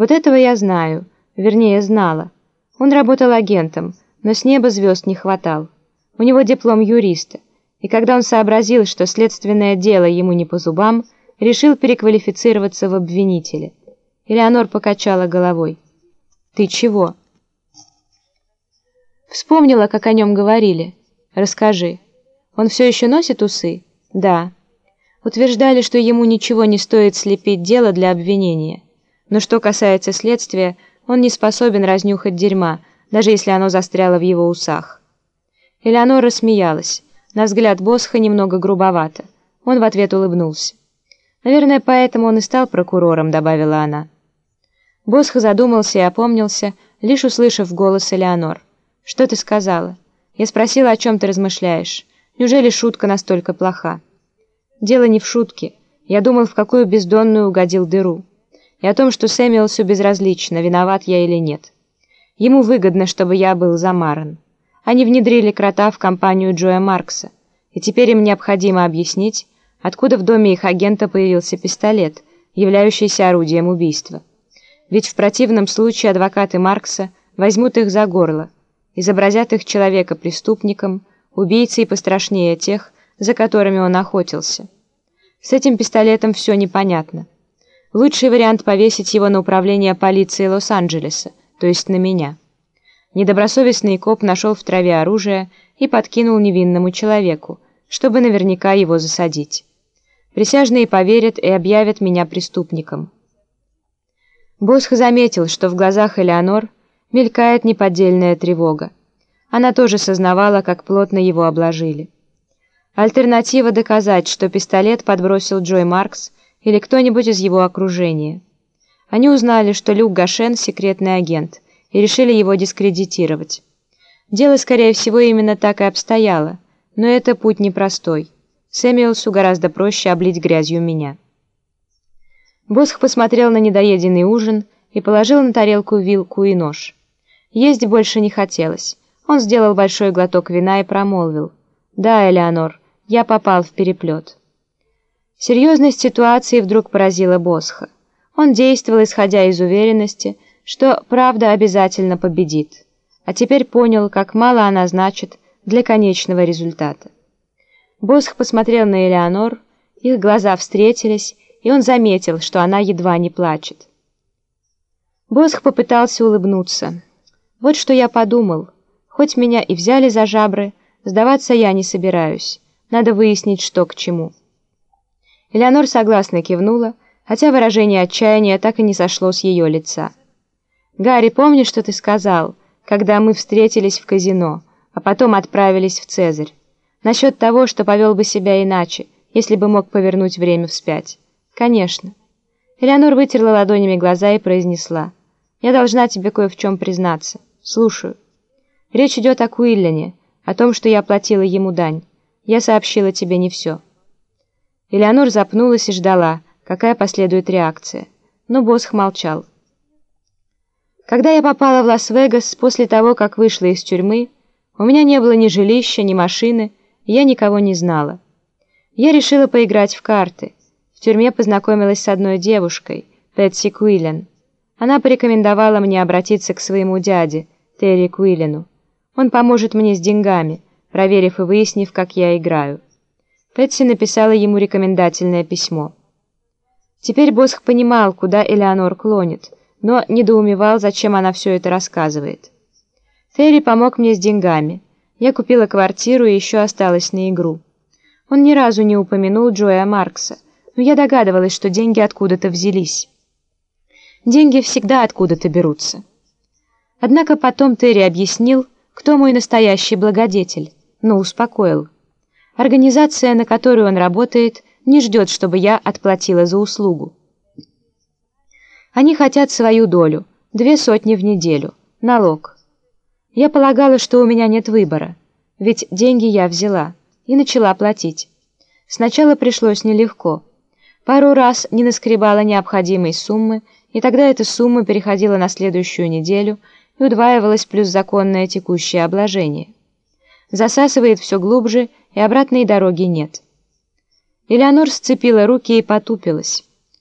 Вот этого я знаю, вернее, знала. Он работал агентом, но с неба звезд не хватал. У него диплом юриста, и когда он сообразил, что следственное дело ему не по зубам, решил переквалифицироваться в обвинителя. Элеонор покачала головой. «Ты чего?» Вспомнила, как о нем говорили. Расскажи. Он все еще носит усы? Да. Утверждали, что ему ничего не стоит слепить дело для обвинения. Но что касается следствия, он не способен разнюхать дерьма, даже если оно застряло в его усах. Элеонора рассмеялась. На взгляд Босха немного грубовато. Он в ответ улыбнулся. «Наверное, поэтому он и стал прокурором», — добавила она. Босх задумался и опомнился, лишь услышав голос Элеонор. «Что ты сказала?» Я спросила, о чем ты размышляешь. Неужели шутка настолько плоха? Дело не в шутке. Я думал, в какую бездонную угодил дыру. И о том, что Сэмюэлсу безразлично, виноват я или нет. Ему выгодно, чтобы я был замаран. Они внедрили крота в компанию Джоя Маркса. И теперь им необходимо объяснить, откуда в доме их агента появился пистолет, являющийся орудием убийства. Ведь в противном случае адвокаты Маркса возьмут их за горло, изобразят их человека преступником, убийцей пострашнее тех, за которыми он охотился. С этим пистолетом все непонятно. Лучший вариант повесить его на управление полиции Лос-Анджелеса, то есть на меня. Недобросовестный коп нашел в траве оружие и подкинул невинному человеку, чтобы наверняка его засадить. Присяжные поверят и объявят меня преступником. Босх заметил, что в глазах Элеонор мелькает неподдельная тревога. Она тоже сознавала, как плотно его обложили. Альтернатива доказать, что пистолет подбросил Джой Маркс или кто-нибудь из его окружения. Они узнали, что Люк Гашен — секретный агент, и решили его дискредитировать. Дело, скорее всего, именно так и обстояло, но это путь непростой. Сэмюэлсу гораздо проще облить грязью меня. Босх посмотрел на недоеденный ужин и положил на тарелку вилку и нож. Есть больше не хотелось. Он сделал большой глоток вина и промолвил. «Да, Элеонор, я попал в переплет». Серьезность ситуации вдруг поразила Босха. Он действовал, исходя из уверенности, что правда обязательно победит, а теперь понял, как мало она значит для конечного результата. Босх посмотрел на Элеонор, их глаза встретились, и он заметил, что она едва не плачет. Босх попытался улыбнуться. Вот что я подумал. Хоть меня и взяли за жабры, сдаваться я не собираюсь. Надо выяснить, что к чему. Элеонор согласно кивнула, хотя выражение отчаяния так и не сошло с ее лица. «Гарри, помнишь, что ты сказал, когда мы встретились в казино, а потом отправились в Цезарь? Насчет того, что повел бы себя иначе, если бы мог повернуть время вспять?» «Конечно». Элеонор вытерла ладонями глаза и произнесла. «Я должна тебе кое в чем признаться». «Слушаю. Речь идет о Куиллине, о том, что я платила ему дань. Я сообщила тебе не все». Элеонор запнулась и ждала, какая последует реакция. Но Босх молчал. Когда я попала в Лас-Вегас после того, как вышла из тюрьмы, у меня не было ни жилища, ни машины, и я никого не знала. Я решила поиграть в карты. В тюрьме познакомилась с одной девушкой, Пэтси Куиллен. Она порекомендовала мне обратиться к своему дяде, Терри Куиллину. Он поможет мне с деньгами, проверив и выяснив, как я играю. Пэтси написала ему рекомендательное письмо. Теперь Босх понимал, куда Элеонор клонит, но недоумевал, зачем она все это рассказывает. Терри помог мне с деньгами. Я купила квартиру и еще осталась на игру. Он ни разу не упомянул Джоя Маркса, но я догадывалась, что деньги откуда-то взялись. Деньги всегда откуда-то берутся. Однако потом Терри объяснил, кто мой настоящий благодетель, но успокоил. Организация, на которую он работает, не ждет, чтобы я отплатила за услугу. Они хотят свою долю, две сотни в неделю, налог. Я полагала, что у меня нет выбора, ведь деньги я взяла и начала платить. Сначала пришлось нелегко. Пару раз не наскребала необходимой суммы, и тогда эта сумма переходила на следующую неделю и удваивалась плюс законное текущее обложение. Засасывает все глубже, и обратной дороги нет. Элеонор сцепила руки и потупилась.